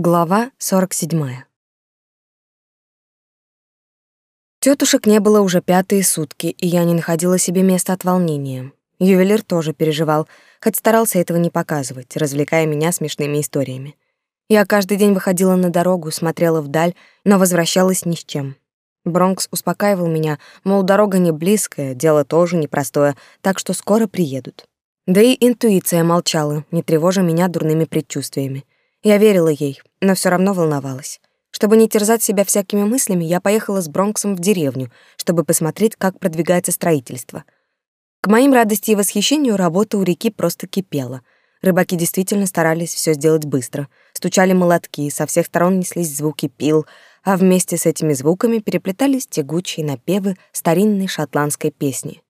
Глава 47. Тетушек не было уже пятые сутки, и я не находила себе места от волнения. Ювелир тоже переживал, хоть старался этого не показывать, развлекая меня смешными историями. Я каждый день выходила на дорогу, смотрела вдаль, но возвращалась ни с чем. Бронкс успокаивал меня, мол, дорога не близкая, дело тоже непростое, так что скоро приедут. Да и интуиция молчала, не тревожа меня дурными предчувствиями. Я верила ей, но все равно волновалась. Чтобы не терзать себя всякими мыслями, я поехала с Бронксом в деревню, чтобы посмотреть, как продвигается строительство. К моим радости и восхищению работа у реки просто кипела. Рыбаки действительно старались все сделать быстро. Стучали молотки, со всех сторон неслись звуки пил, а вместе с этими звуками переплетались тягучие напевы старинной шотландской песни.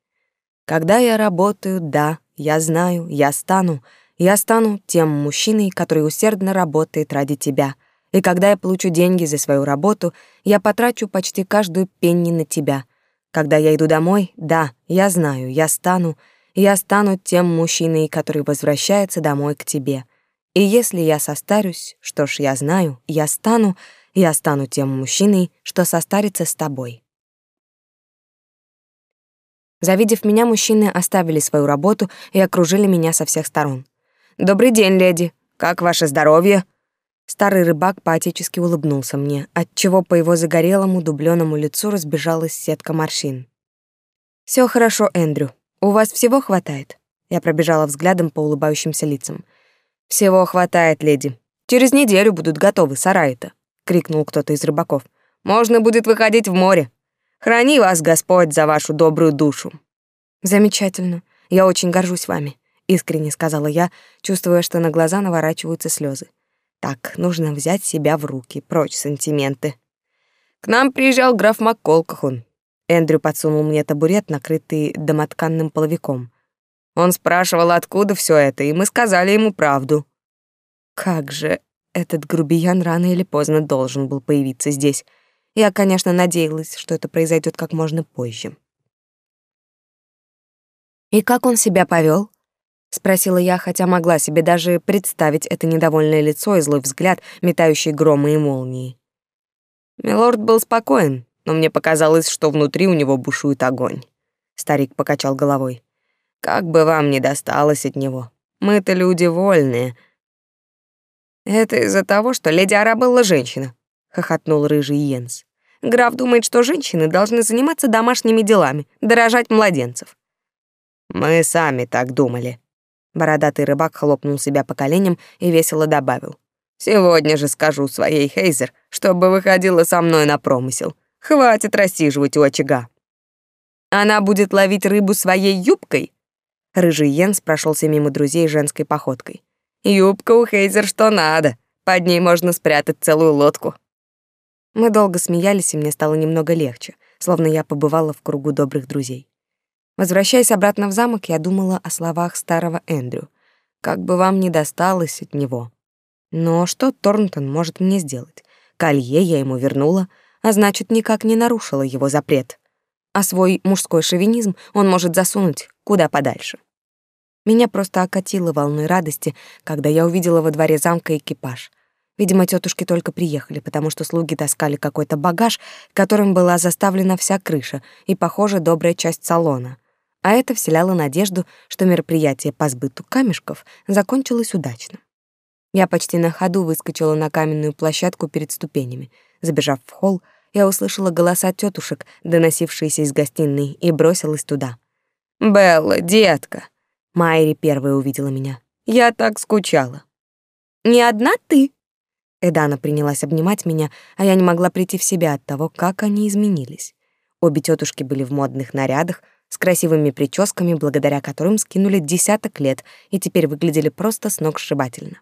«Когда я работаю, да, я знаю, я стану», я стану тем мужчиной, который усердно работает ради тебя. И когда я получу деньги за свою работу, я потрачу почти каждую пенни на тебя. Когда я иду домой, да, я знаю, я стану, я стану тем мужчиной, который возвращается домой к тебе. И если я состарюсь, что ж, я знаю, я стану, я стану тем мужчиной, что состарится с тобой. Завидев меня, мужчины оставили свою работу и окружили меня со всех сторон. «Добрый день, леди. Как ваше здоровье?» Старый рыбак поотечески улыбнулся мне, отчего по его загорелому дубленому лицу разбежалась сетка морщин. Все хорошо, Эндрю. У вас всего хватает?» Я пробежала взглядом по улыбающимся лицам. «Всего хватает, леди. Через неделю будут готовы сараи-то», — крикнул кто-то из рыбаков. «Можно будет выходить в море. Храни вас Господь за вашу добрую душу». «Замечательно. Я очень горжусь вами искренне сказала я, чувствуя, что на глаза наворачиваются слезы. Так, нужно взять себя в руки, прочь сантименты. К нам приезжал граф Макколкахун. Эндрю подсунул мне табурет, накрытый домотканным половиком. Он спрашивал, откуда все это, и мы сказали ему правду. Как же этот грубиян рано или поздно должен был появиться здесь. Я, конечно, надеялась, что это произойдет как можно позже. И как он себя повел? — спросила я, хотя могла себе даже представить это недовольное лицо и злой взгляд, метающий громы и молнии. Милорд был спокоен, но мне показалось, что внутри у него бушует огонь. Старик покачал головой. «Как бы вам ни досталось от него. Мы-то люди вольные». «Это из-за того, что леди Арабелла женщина», — хохотнул рыжий Йенс. «Граф думает, что женщины должны заниматься домашними делами, дорожать младенцев». «Мы сами так думали», Бородатый рыбак хлопнул себя по коленям и весело добавил. «Сегодня же скажу своей Хейзер, чтобы выходила со мной на промысел. Хватит рассиживать у очага». «Она будет ловить рыбу своей юбкой?» Рыжий Йенс прошелся мимо друзей женской походкой. «Юбка у Хейзер что надо. Под ней можно спрятать целую лодку». Мы долго смеялись, и мне стало немного легче, словно я побывала в кругу добрых друзей. Возвращаясь обратно в замок, я думала о словах старого Эндрю. Как бы вам ни досталось от него. Но что Торнтон может мне сделать? Колье я ему вернула, а значит, никак не нарушила его запрет. А свой мужской шовинизм он может засунуть куда подальше. Меня просто окатило волной радости, когда я увидела во дворе замка экипаж. Видимо, тетушки только приехали, потому что слуги таскали какой-то багаж, которым была заставлена вся крыша и, похоже, добрая часть салона — а это вселяло надежду, что мероприятие по сбыту камешков закончилось удачно. Я почти на ходу выскочила на каменную площадку перед ступенями. Забежав в холл, я услышала голоса тетушек, доносившиеся из гостиной, и бросилась туда. «Белла, детка!» Майри первая увидела меня. «Я так скучала». «Не одна ты?» Эдана принялась обнимать меня, а я не могла прийти в себя от того, как они изменились. Обе тетушки были в модных нарядах, с красивыми прическами, благодаря которым скинули десяток лет и теперь выглядели просто сногсшибательно.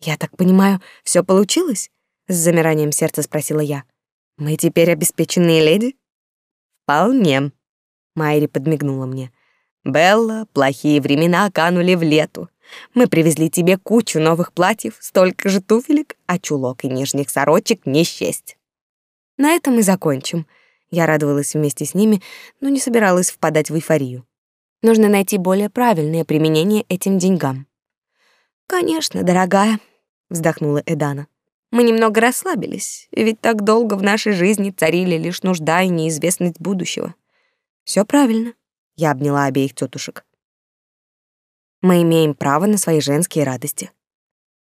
«Я так понимаю, все получилось?» — с замиранием сердца спросила я. «Мы теперь обеспеченные леди?» «Вполне», — Майри подмигнула мне. «Белла, плохие времена канули в лету. Мы привезли тебе кучу новых платьев, столько же туфелек, а чулок и нижних сорочек не счесть». На этом и закончим. Я радовалась вместе с ними, но не собиралась впадать в эйфорию. Нужно найти более правильное применение этим деньгам. «Конечно, дорогая», — вздохнула Эдана. Мы немного расслабились, ведь так долго в нашей жизни царили лишь нужда и неизвестность будущего. Все правильно. Я обняла обеих тетушек. Мы имеем право на свои женские радости.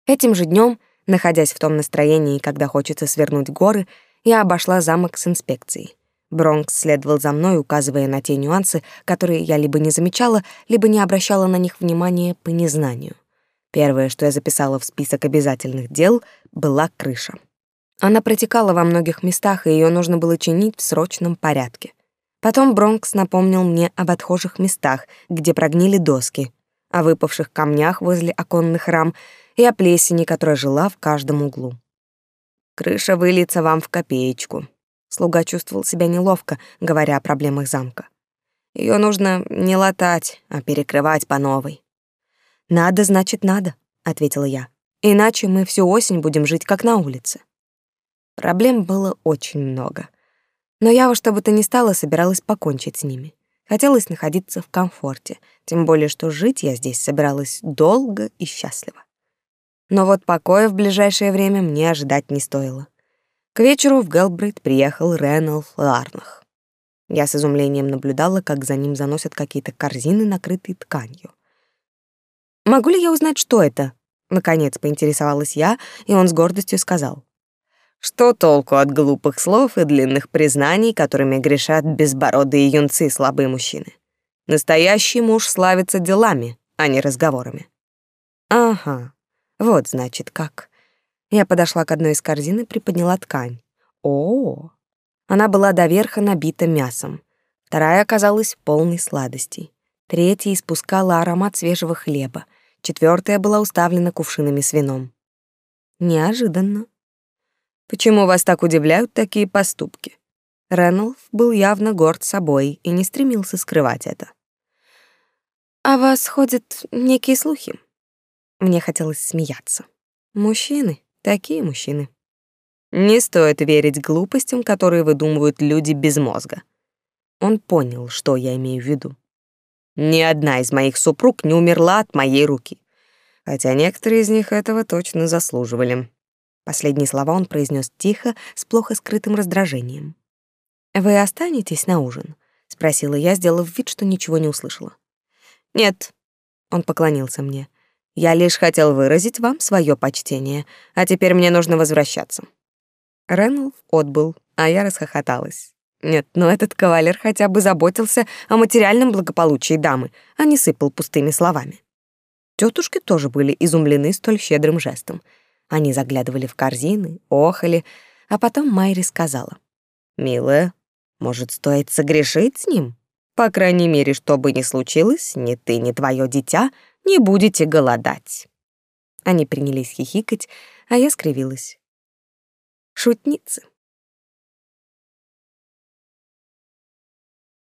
Этим же днем, находясь в том настроении, когда хочется свернуть горы, я обошла замок с инспекцией. Бронкс следовал за мной, указывая на те нюансы, которые я либо не замечала, либо не обращала на них внимания по незнанию. Первое, что я записала в список обязательных дел, была крыша. Она протекала во многих местах, и ее нужно было чинить в срочном порядке. Потом Бронкс напомнил мне об отхожих местах, где прогнили доски, о выпавших камнях возле оконных рам и о плесени, которая жила в каждом углу. Крыша выльется вам в копеечку, Слуга чувствовал себя неловко, говоря о проблемах замка. Ее нужно не латать, а перекрывать по новой. «Надо, значит, надо», — ответила я. «Иначе мы всю осень будем жить как на улице». Проблем было очень много. Но я во что бы то ни стало собиралась покончить с ними. Хотелось находиться в комфорте, тем более что жить я здесь собиралась долго и счастливо. Но вот покоя в ближайшее время мне ожидать не стоило. К вечеру в Гелбрейт приехал Реналф Ларнах. Я с изумлением наблюдала, как за ним заносят какие-то корзины, накрытые тканью. «Могу ли я узнать, что это?» Наконец поинтересовалась я, и он с гордостью сказал. «Что толку от глупых слов и длинных признаний, которыми грешат безбородые юнцы слабые мужчины? Настоящий муж славится делами, а не разговорами». «Ага, вот значит как». Я подошла к одной из корзин и приподняла ткань. О, она была доверха набита мясом. Вторая оказалась полной сладостей. Третья испускала аромат свежего хлеба. Четвертая была уставлена кувшинами с вином. Неожиданно. Почему вас так удивляют такие поступки? Реналф был явно горд собой и не стремился скрывать это. «О вас ходят некие слухи». Мне хотелось смеяться. «Мужчины, Такие мужчины. Не стоит верить глупостям, которые выдумывают люди без мозга. Он понял, что я имею в виду. Ни одна из моих супруг не умерла от моей руки, хотя некоторые из них этого точно заслуживали. Последние слова он произнес тихо, с плохо скрытым раздражением. «Вы останетесь на ужин?» — спросила я, сделав вид, что ничего не услышала. «Нет», — он поклонился мне. Я лишь хотел выразить вам свое почтение, а теперь мне нужно возвращаться». Ренулф отбыл, а я расхохоталась. Нет, но этот кавалер хотя бы заботился о материальном благополучии дамы, а не сыпал пустыми словами. Тетушки тоже были изумлены столь щедрым жестом. Они заглядывали в корзины, охали, а потом Майри сказала. «Милая, может, стоит согрешить с ним? По крайней мере, что бы ни случилось, ни ты, ни твое дитя не будете голодать». Они принялись хихикать, а я скривилась. Шутницы.